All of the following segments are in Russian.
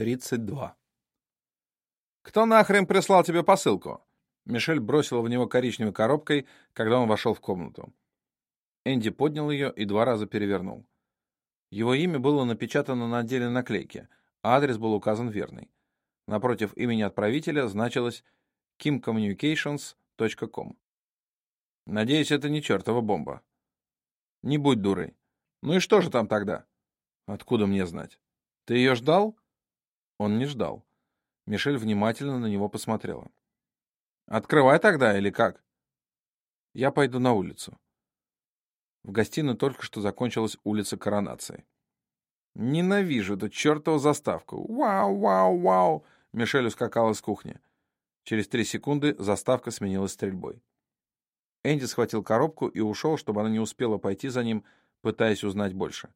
32. «Кто нахрен прислал тебе посылку?» Мишель бросила в него коричневой коробкой, когда он вошел в комнату. Энди поднял ее и два раза перевернул. Его имя было напечатано на отдельной наклейке, а адрес был указан верный. Напротив имени отправителя значилось kimcommunications.com. Надеюсь, это не чертова бомба. Не будь дурой. Ну и что же там тогда? Откуда мне знать? Ты ее ждал? Он не ждал. Мишель внимательно на него посмотрела. Открывай тогда, или как? Я пойду на улицу. В гостиной только что закончилась улица Коронации. Ненавижу эту чертову заставку. Вау, вау, вау! Мишель ускакал из кухни. Через три секунды заставка сменилась стрельбой. Энди схватил коробку и ушел, чтобы она не успела пойти за ним, пытаясь узнать больше.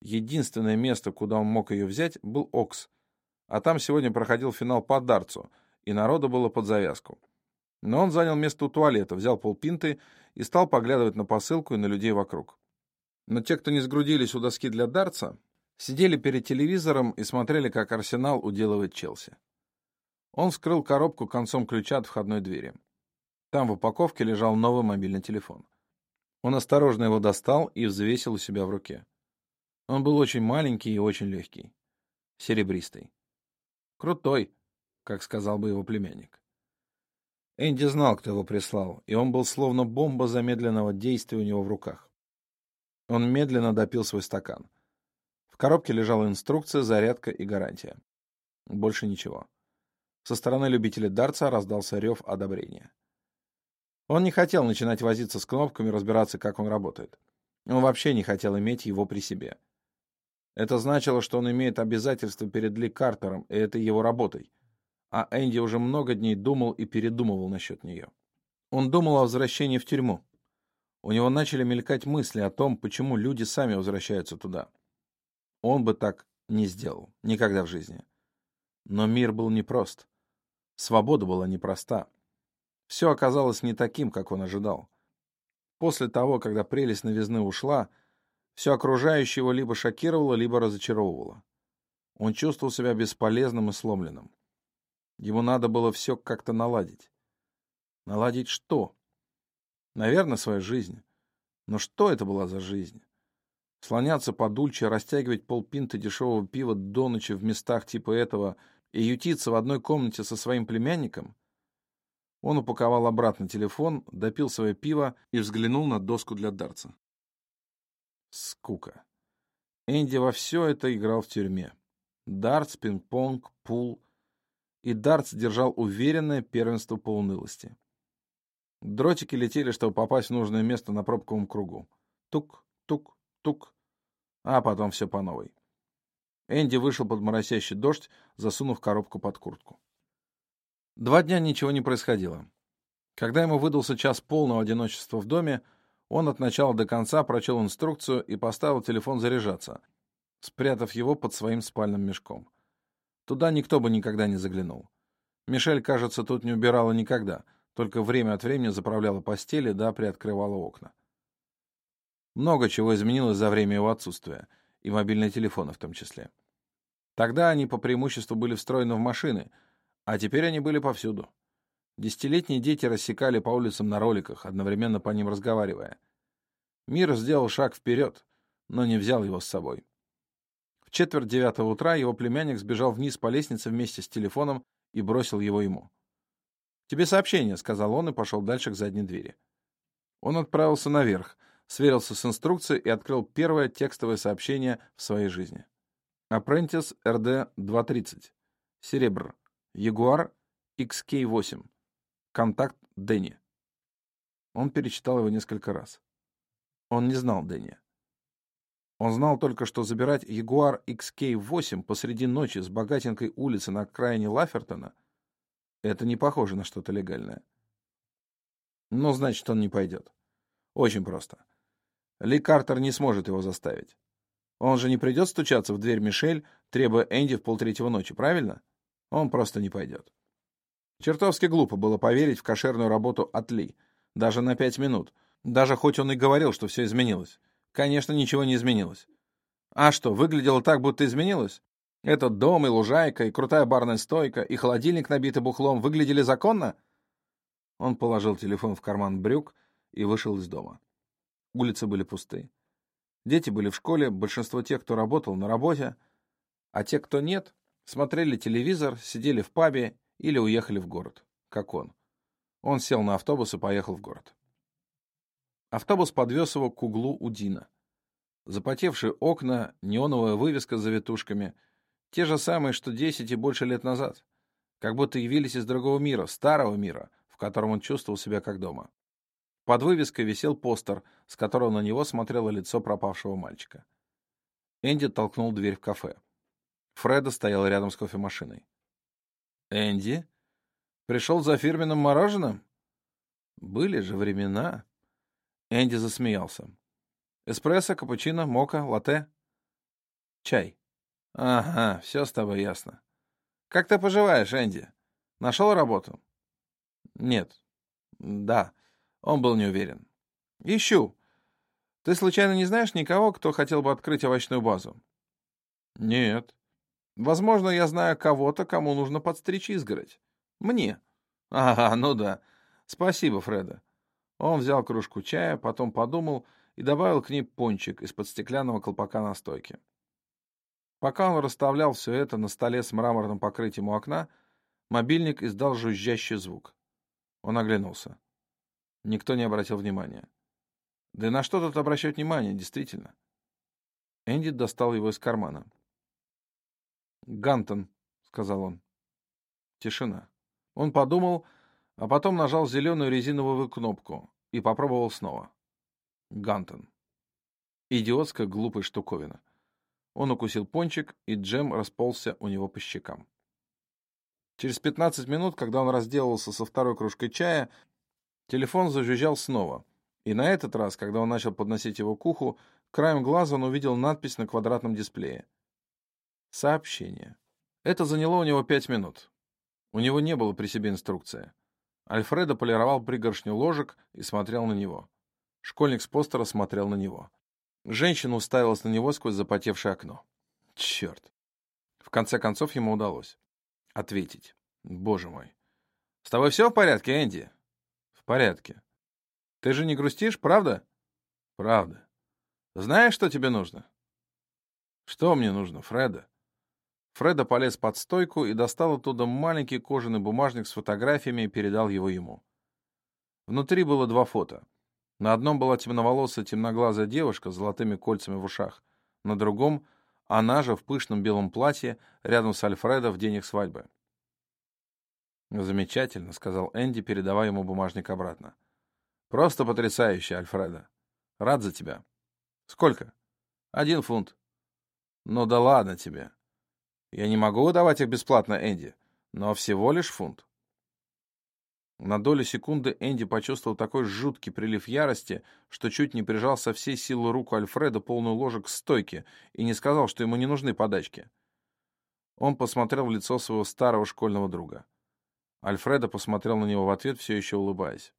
Единственное место, куда он мог ее взять, был Окс, а там сегодня проходил финал по дартсу, и народу было под завязку. Но он занял место у туалета, взял полпинты и стал поглядывать на посылку и на людей вокруг. Но те, кто не сгрудились у доски для дартса, сидели перед телевизором и смотрели, как Арсенал уделывает Челси. Он вскрыл коробку концом ключа от входной двери. Там в упаковке лежал новый мобильный телефон. Он осторожно его достал и взвесил у себя в руке. Он был очень маленький и очень легкий. Серебристый. Крутой, как сказал бы его племянник. Энди знал, кто его прислал, и он был словно бомба замедленного действия у него в руках. Он медленно допил свой стакан. В коробке лежала инструкция, зарядка и гарантия. Больше ничего. Со стороны любителей дартса раздался рев одобрения. Он не хотел начинать возиться с кнопками, разбираться, как он работает. Он вообще не хотел иметь его при себе. Это значило, что он имеет обязательства перед Ли Картером, и это его работой. А Энди уже много дней думал и передумывал насчет нее. Он думал о возвращении в тюрьму. У него начали мелькать мысли о том, почему люди сами возвращаются туда. Он бы так не сделал, никогда в жизни. Но мир был непрост. Свобода была непроста. Все оказалось не таким, как он ожидал. После того, когда прелесть новизны ушла, все окружающее его либо шокировало, либо разочаровывало. Он чувствовал себя бесполезным и сломленным. Ему надо было все как-то наладить. Наладить что? Наверное, свою жизнь. Но что это была за жизнь? Слоняться по дульче, растягивать полпинты дешевого пива до ночи в местах типа этого и ютиться в одной комнате со своим племянником? Он упаковал обратно телефон, допил свое пиво и взглянул на доску для дартса. Скука. Энди во все это играл в тюрьме. Дартс, пинг-понг, пул. И дартс держал уверенное первенство по унылости. Дротики летели, чтобы попасть в нужное место на пробковом кругу. Тук, тук, тук. А потом все по новой. Энди вышел под моросящий дождь, засунув коробку под куртку. Два дня ничего не происходило. Когда ему выдался час полного одиночества в доме, он от начала до конца прочел инструкцию и поставил телефон заряжаться, спрятав его под своим спальным мешком. Туда никто бы никогда не заглянул. Мишель, кажется, тут не убирала никогда, только время от времени заправляла постели да приоткрывала окна. Много чего изменилось за время его отсутствия, и мобильные телефоны в том числе. Тогда они по преимуществу были встроены в машины, а теперь они были повсюду. Десятилетние дети рассекали по улицам на роликах, одновременно по ним разговаривая. Мир сделал шаг вперед, но не взял его с собой. В четверть девятого утра его племянник сбежал вниз по лестнице вместе с телефоном и бросил его ему. «Тебе сообщение», — сказал он и пошел дальше к задней двери. Он отправился наверх, сверился с инструкцией и открыл первое текстовое сообщение в своей жизни. Apprentice RD-230. Серебр. Ягуар XK-8. Контакт Дэнни. Он перечитал его несколько раз. Он не знал Дэнни. Он знал только, что забирать Ягуар XK8 посреди ночи с богатенькой улицы на окраине Лафертона — это не похоже на что-то легальное. Но значит, он не пойдет. Очень просто. Ли Картер не сможет его заставить. Он же не придет стучаться в дверь Мишель, требуя Энди в полтретьего ночи, правильно? Он просто не пойдет. Чертовски глупо было поверить в кошерную работу от Ли. Даже на пять минут. Даже хоть он и говорил, что все изменилось. Конечно, ничего не изменилось. А что, выглядело так, будто изменилось? Этот дом и лужайка, и крутая барная стойка, и холодильник, набитый бухлом, выглядели законно? Он положил телефон в карман брюк и вышел из дома. Улицы были пусты. Дети были в школе, большинство тех, кто работал, на работе, а те, кто нет, смотрели телевизор, сидели в пабе или уехали в город, как он. Он сел на автобус и поехал в город. Автобус подвез его к углу Удина. Запотевшие окна, неоновая вывеска с завитушками — те же самые, что десять и больше лет назад. Как будто явились из другого мира, старого мира, в котором он чувствовал себя как дома. Под вывеской висел постер, с которого на него смотрело лицо пропавшего мальчика. Энди толкнул дверь в кафе. Фреда стоял рядом с кофемашиной. «Энди? Пришел за фирменным мороженым?» «Были же времена». Энди засмеялся. «Эспрессо, капучино, мока, латте?» «Чай». Ага, все с тобой ясно. Как ты поживаешь, Энди? Нашел работу? Нет. Да. Он был не уверен. Ищу. Ты случайно не знаешь никого, кто хотел бы открыть овощную базу? Нет. Возможно, я знаю кого-то, кому нужно подстричь изгородь. Мне. Ага, ну да. Спасибо, Фреда. Он взял кружку чая, потом подумал и добавил к ней пончик из-под стеклянного колпака на стойке. Пока он расставлял все это на столе с мраморным покрытием у окна, мобильник издал жужжащий звук. Он оглянулся. Никто не обратил внимания. Да и на что тут обращать внимание, действительно? Энди достал его из кармана. «Гантон», — сказал он. Тишина. Он подумал, а потом нажал зеленую резиновую кнопку и попробовал снова. Гантон. Идиотская глупая штуковина. Он укусил пончик, и джем расползся у него по щекам. Через 15 минут, когда он разделался со второй кружкой чая, телефон зажужжал снова. И на этот раз, когда он начал подносить его к уху, краем глаза он увидел надпись на квадратном дисплее. Сообщение. Это заняло у него пять минут. У него не было при себе инструкции. Альфредо полировал пригоршню ложек и смотрел на него. Школьник с постера смотрел на него. Женщина уставилась на него сквозь запотевшее окно. Черт. В конце концов ему удалось ответить. Боже мой. С тобой все в порядке, Энди? В порядке. Ты же не грустишь, правда? Правда. Знаешь, что тебе нужно? Что мне нужно, Фреда? Фреда полез под стойку и достал оттуда маленький кожаный бумажник с фотографиями и передал его ему. Внутри было два фото. На одном была темноволосая темноглазая девушка с золотыми кольцами в ушах, на другом — она же в пышном белом платье рядом с Альфредо в день их свадьбы. «Замечательно», — сказал Энди, передавая ему бумажник обратно. «Просто потрясающе, Альфредо. Рад за тебя. Сколько?» «Один фунт». «Ну да ладно тебе. Я не могу выдавать их бесплатно, Энди, но всего лишь фунт». На долю секунды Энди почувствовал такой жуткий прилив ярости, что чуть не прижал со всей силы руку Альфреда полную ложек к стойке и не сказал, что ему не нужны подачки. Он посмотрел в лицо своего старого школьного друга. Альфреда посмотрел на него в ответ, все еще улыбаясь.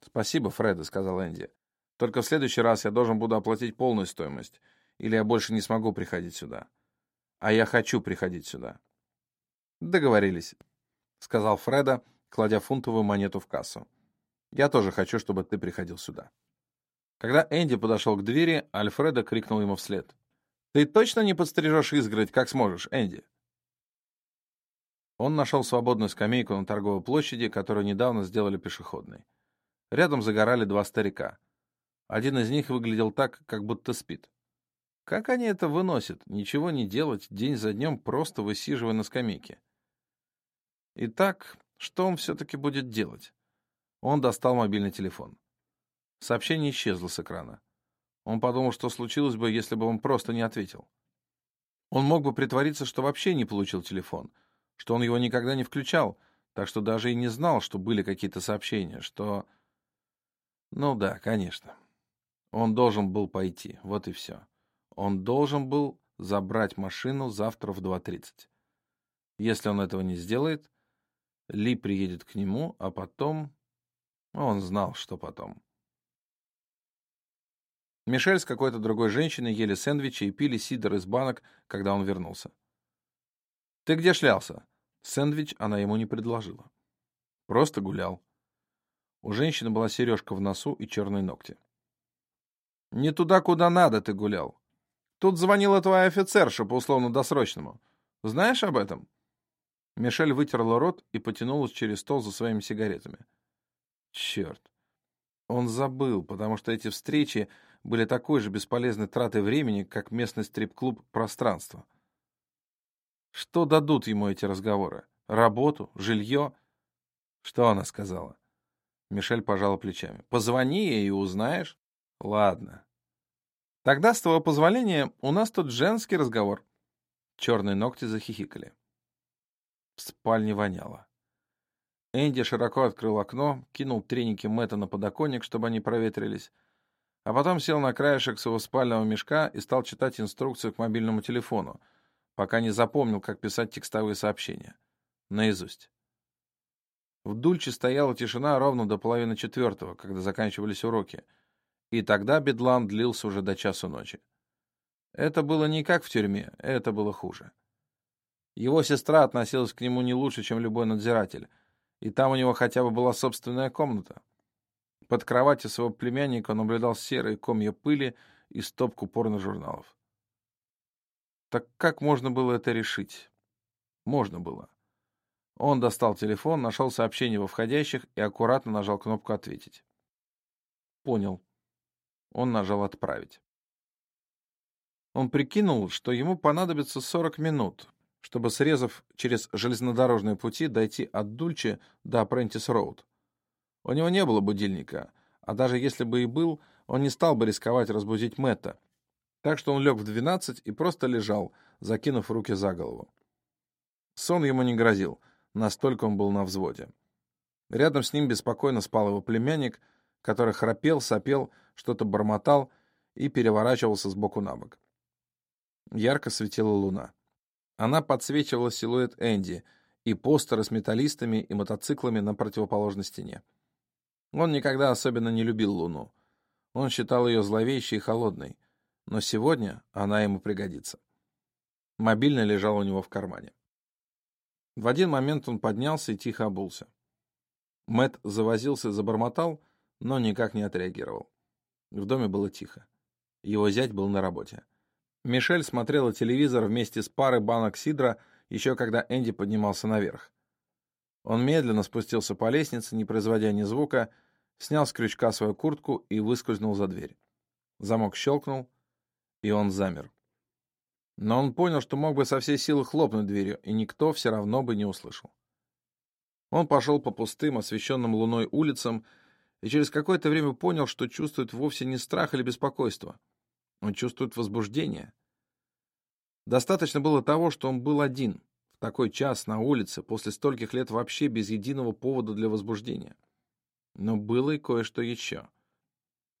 «Спасибо, Фреда», — сказал Энди. «Только в следующий раз я должен буду оплатить полную стоимость, или я больше не смогу приходить сюда. А я хочу приходить сюда». «Договорились», — сказал Фреда, — кладя фунтовую монету в кассу. «Я тоже хочу, чтобы ты приходил сюда». Когда Энди подошел к двери, Альфредо крикнул ему вслед. «Ты точно не подстрижешь изгородь, как сможешь, Энди?» Он нашел свободную скамейку на торговой площади, которую недавно сделали пешеходной. Рядом загорали два старика. Один из них выглядел так, как будто спит. Как они это выносят? Ничего не делать, день за днем просто высиживая на скамейке. Итак, что он все-таки будет делать? Он достал мобильный телефон. Сообщение исчезло с экрана. Он подумал, что случилось бы, если бы он просто не ответил. Он мог бы притвориться, что вообще не получил телефон, что он его никогда не включал, так что даже и не знал, что были какие-то сообщения, что... Ну да, конечно. Он должен был пойти, вот и все. Он должен был забрать машину завтра в 2.30. Если он этого не сделает, ли приедет к нему, а потом... Он знал, что потом. Мишель с какой-то другой женщиной ели сэндвичи и пили сидр из банок, когда он вернулся. «Ты где шлялся?» Сэндвич она ему не предложила. Просто гулял. У женщины была сережка в носу и черные ногти. «Не туда, куда надо ты гулял. Тут звонила твоя офицерша по условно-досрочному. Знаешь об этом?» Мишель вытерла рот и потянулась через стол за своими сигаретами. Черт. Он забыл, потому что эти встречи были такой же бесполезной тратой времени, как местный стрип-клуб «Пространство». Что дадут ему эти разговоры? Работу? Жилье? Что она сказала? Мишель пожала плечами. Позвони ей и узнаешь. Ладно. Тогда, с твоего позволения, у нас тут женский разговор. Черные ногти захихикали. В спальне воняло. Энди широко открыл окно, кинул треники Мэтта на подоконник, чтобы они проветрились, а потом сел на краешек своего спального мешка и стал читать инструкцию к мобильному телефону, пока не запомнил, как писать текстовые сообщения. Наизусть. В Дульче стояла тишина ровно до половины четвертого, когда заканчивались уроки, и тогда бедлам длился уже до часу ночи. Это было не как в тюрьме, это было хуже. Его сестра относилась к нему не лучше, чем любой надзиратель — и там у него хотя бы была собственная комната. Под кроватью своего племянника он наблюдал серые комья пыли и стопку порно-журналов. Так как можно было это решить? Можно было. Он достал телефон, нашел сообщение во входящих и аккуратно нажал кнопку «Ответить». Понял. Он нажал «Отправить». Он прикинул, что ему понадобится 40 минут, чтобы, срезав через железнодорожные пути, дойти от Дульче до Апрентис-Роуд. У него не было будильника, а даже если бы и был, он не стал бы рисковать разбудить Мэтта. Так что он лег в двенадцать и просто лежал, закинув руки за голову. Сон ему не грозил, настолько он был на взводе. Рядом с ним беспокойно спал его племянник, который храпел, сопел, что-то бормотал и переворачивался с боку на бок. Ярко светила луна. Она подсвечивала силуэт Энди и постеры с металлистами и мотоциклами на противоположной стене. Он никогда особенно не любил Луну. Он считал ее зловещей и холодной, но сегодня она ему пригодится. Мобильный лежал у него в кармане. В один момент он поднялся и тихо обулся. Мэт завозился забормотал, но никак не отреагировал. В доме было тихо. Его зять был на работе. Мишель смотрела телевизор вместе с парой банок сидра, еще когда Энди поднимался наверх. Он медленно спустился по лестнице, не производя ни звука, снял с крючка свою куртку и выскользнул за дверь. Замок щелкнул, и он замер. Но он понял, что мог бы со всей силы хлопнуть дверью, и никто все равно бы не услышал. Он пошел по пустым, освещенным луной улицам, и через какое-то время понял, что чувствует вовсе не страх или беспокойство — он чувствует возбуждение. Достаточно было того, что он был один, в такой час на улице, после стольких лет вообще без единого повода для возбуждения. Но было и кое-что еще.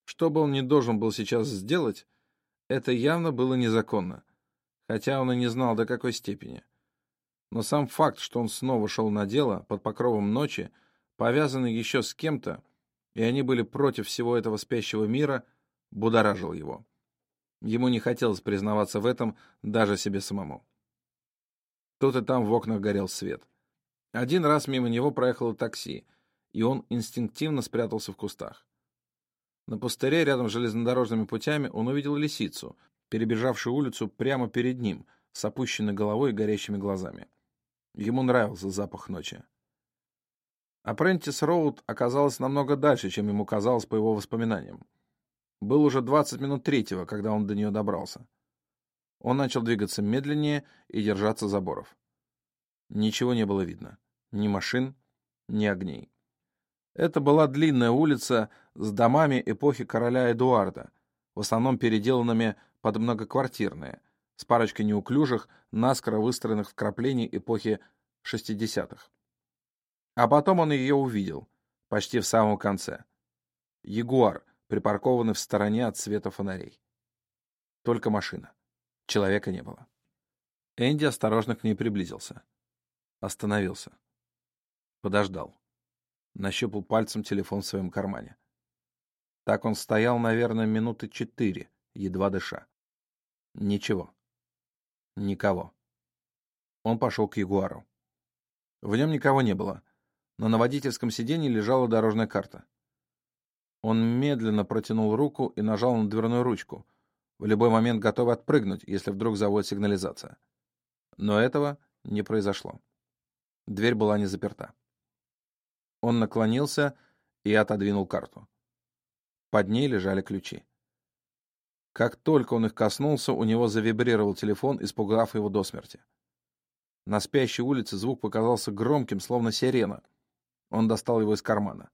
Что бы он ни должен был сейчас сделать, это явно было незаконно, хотя он и не знал до какой степени. Но сам факт, что он снова шел на дело под покровом ночи, повязанный еще с кем-то, и они были против всего этого спящего мира, будоражил его. Ему не хотелось признаваться в этом даже себе самому. Тут и там в окнах горел свет. Один раз мимо него проехало такси, и он инстинктивно спрятался в кустах. На пустыре рядом с железнодорожными путями он увидел лисицу, перебежавшую улицу прямо перед ним, с опущенной головой и горящими глазами. Ему нравился запах ночи. Апрентис Роуд оказалась намного дальше, чем ему казалось по его воспоминаниям. Был уже 20 минут третьего, когда он до нее добрался. Он начал двигаться медленнее и держаться заборов. Ничего не было видно. Ни машин, ни огней. Это была длинная улица с домами эпохи короля Эдуарда, в основном переделанными под многоквартирные, с парочкой неуклюжих, наскоро выстроенных вкраплений эпохи 60-х. А потом он ее увидел, почти в самом конце. Ягуар — припаркованы в стороне от света фонарей. Только машина. Человека не было. Энди осторожно к ней приблизился. Остановился. Подождал. Нащупал пальцем телефон в своем кармане. Так он стоял, наверное, минуты четыре, едва дыша. Ничего. Никого. Он пошел к Ягуару. В нем никого не было, но на водительском сиденье лежала дорожная карта. Он медленно протянул руку и нажал на дверную ручку, в любой момент готовый отпрыгнуть, если вдруг заводит сигнализация. Но этого не произошло. Дверь была не заперта. Он наклонился и отодвинул карту. Под ней лежали ключи. Как только он их коснулся, у него завибрировал телефон, испугав его до смерти. На спящей улице звук показался громким, словно сирена. Он достал его из кармана.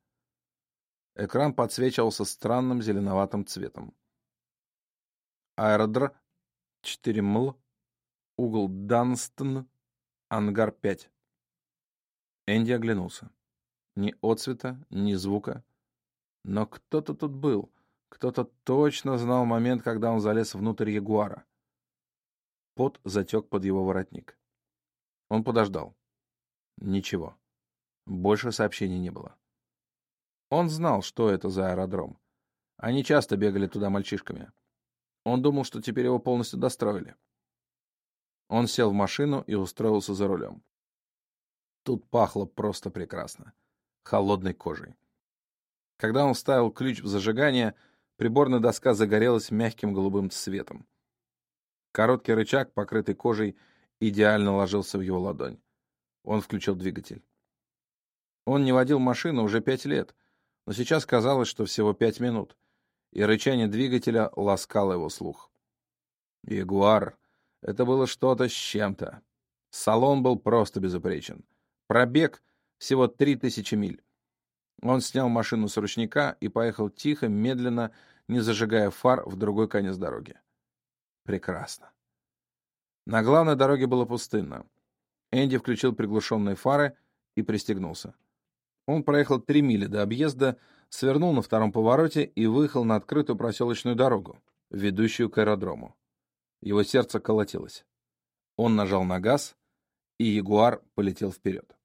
Экран подсвечивался странным зеленоватым цветом. Аэродр, 4 мл, угол Данстон, ангар 5. Энди оглянулся. Ни отцвета, ни звука. Но кто-то тут был. Кто-то точно знал момент, когда он залез внутрь Ягуара. Пот затек под его воротник. Он подождал. Ничего. Больше сообщений не было. Он знал, что это за аэродром. Они часто бегали туда мальчишками. Он думал, что теперь его полностью достроили. Он сел в машину и устроился за рулем. Тут пахло просто прекрасно. Холодной кожей. Когда он вставил ключ в зажигание, приборная доска загорелась мягким голубым цветом. Короткий рычаг, покрытый кожей, идеально ложился в его ладонь. Он включил двигатель. Он не водил машину уже пять лет, но сейчас казалось, что всего пять минут, и рычание двигателя ласкало его слух. Ягуар — это было что-то с чем-то. Салон был просто безупречен. Пробег — всего три тысячи миль. Он снял машину с ручника и поехал тихо, медленно, не зажигая фар в другой конец дороги. Прекрасно. На главной дороге было пустынно. Энди включил приглушенные фары и пристегнулся. Он проехал три мили до объезда, свернул на втором повороте и выехал на открытую проселочную дорогу, ведущую к аэродрому. Его сердце колотилось. Он нажал на газ, и Ягуар полетел вперед.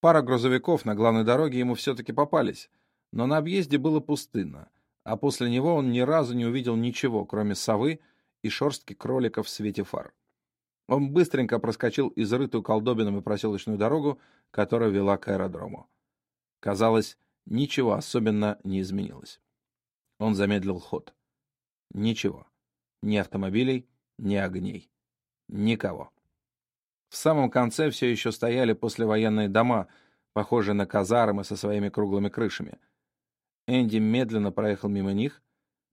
Пара грузовиков на главной дороге ему все-таки попались, но на объезде было пустынно, а после него он ни разу не увидел ничего, кроме совы и шорстки кроликов в свете фар. Он быстренько проскочил изрытую колдобинами проселочную дорогу, которая вела к аэродрому. Казалось, ничего особенно не изменилось. Он замедлил ход. Ничего. Ни автомобилей, ни огней. Никого. В самом конце все еще стояли послевоенные дома, похожие на казармы со своими круглыми крышами. Энди медленно проехал мимо них,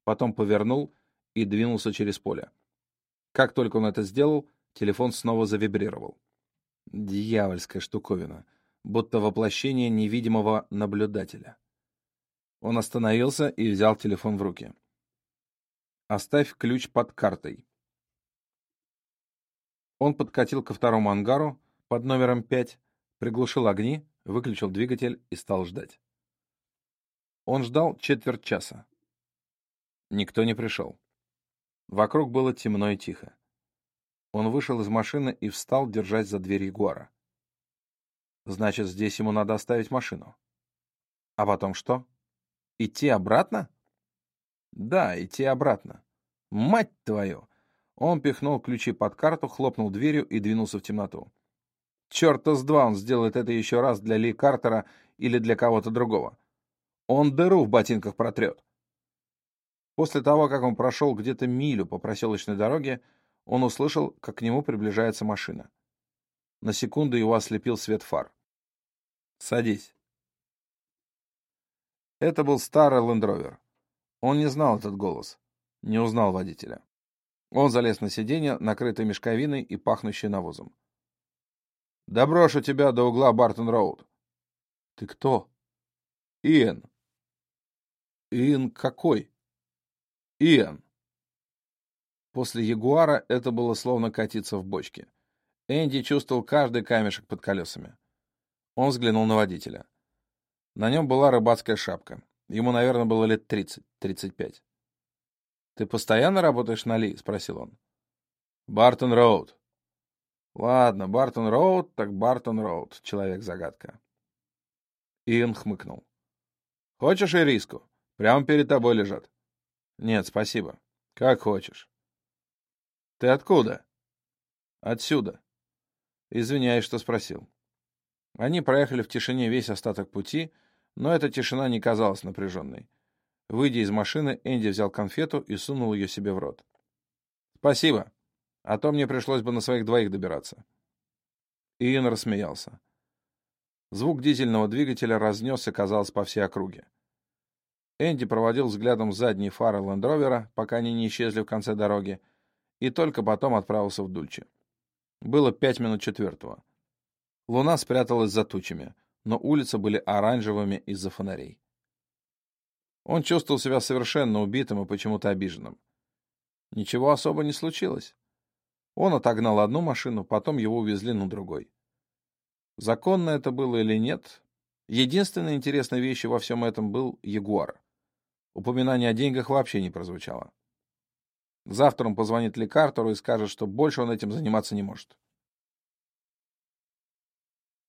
потом повернул и двинулся через поле. Как только он это сделал, телефон снова завибрировал. Дьявольская штуковина — будто воплощение невидимого наблюдателя. Он остановился и взял телефон в руки. «Оставь ключ под картой». Он подкатил ко второму ангару под номером 5, приглушил огни, выключил двигатель и стал ждать. Он ждал четверть часа. Никто не пришел. Вокруг было темно и тихо. Он вышел из машины и встал, держась за дверь Ягуара. Значит, здесь ему надо оставить машину. А потом что? Идти обратно? Да, идти обратно. Мать твою! Он пихнул ключи под карту, хлопнул дверью и двинулся в темноту. Черта с два он сделает это еще раз для Ли Картера или для кого-то другого. Он дыру в ботинках протрет. После того, как он прошел где-то милю по проселочной дороге, он услышал, как к нему приближается машина. На секунду его ослепил свет фар. «Садись». Это был старый лендровер. Он не знал этот голос, не узнал водителя. Он залез на сиденье, накрытое мешковиной и пахнущее навозом. «Да брошу тебя до угла Бартон-Роуд». «Ты кто?» «Иэн». «Иэн какой?» «Иэн». После Ягуара это было словно катиться в бочке. Энди чувствовал каждый камешек под колесами. Он взглянул на водителя. На нем была рыбацкая шапка. Ему, наверное, было лет 30-35. «Ты постоянно работаешь на Ли?» — спросил он. «Бартон Роуд». «Ладно, Бартон Роуд, так Бартон Роуд, человек-загадка». Иэн хмыкнул. «Хочешь и риску?» — Прямо перед тобой лежат. Нет, спасибо. Как хочешь. Ты откуда? Отсюда. Извиняюсь, что спросил. Они проехали в тишине весь остаток пути, но эта тишина не казалась напряженной. Выйдя из машины, Энди взял конфету и сунул ее себе в рот. «Спасибо. А то мне пришлось бы на своих двоих добираться». Иэн рассмеялся. Звук дизельного двигателя разнесся, казалось, по всей округе. Энди проводил взглядом задние фары лендровера, пока они не исчезли в конце дороги, и только потом отправился в Дульче. Было пять минут четвертого. Луна спряталась за тучами, но улицы были оранжевыми из-за фонарей. Он чувствовал себя совершенно убитым и почему-то обиженным. Ничего особо не случилось. Он отогнал одну машину, потом его увезли на другой. Законно это было или нет, единственной интересной вещью во всем этом был Ягуар. Упоминание о деньгах вообще не прозвучало. Завтра он позвонит лекартору и скажет, что больше он этим заниматься не может.